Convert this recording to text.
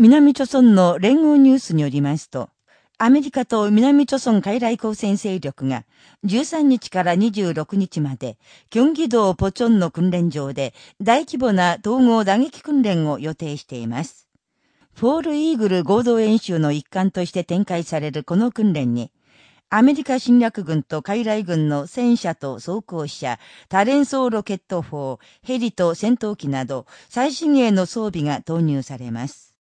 南朝村の連合ニュースによりますと、アメリカと南朝村海来交戦勢力が13日から26日まで、キョンギ道ポチョンの訓練場で大規模な統合打撃訓練を予定しています。フォールイーグル合同演習の一環として展開されるこの訓練に、アメリカ侵略軍と海来軍の戦車と装甲車、多連装ロケット砲、ヘリと戦闘機など最新鋭の装備が投入されます。